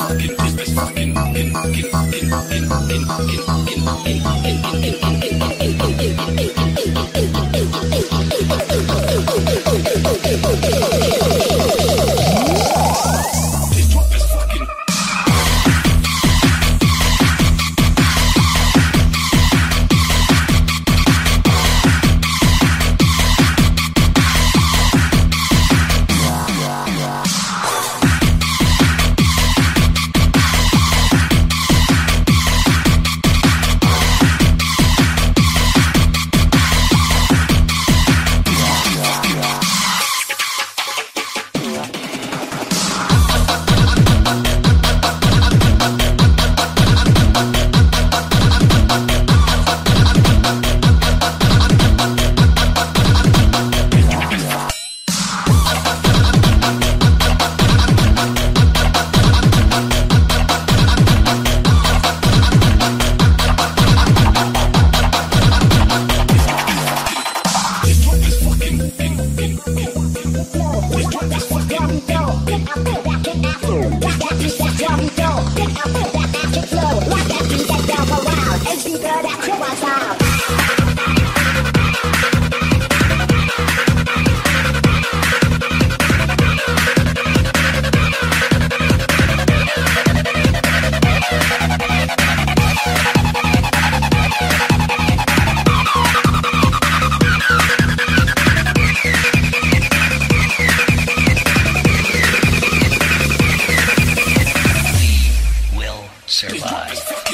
fucking, ist es fucking. survive.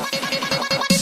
わっわっわっ!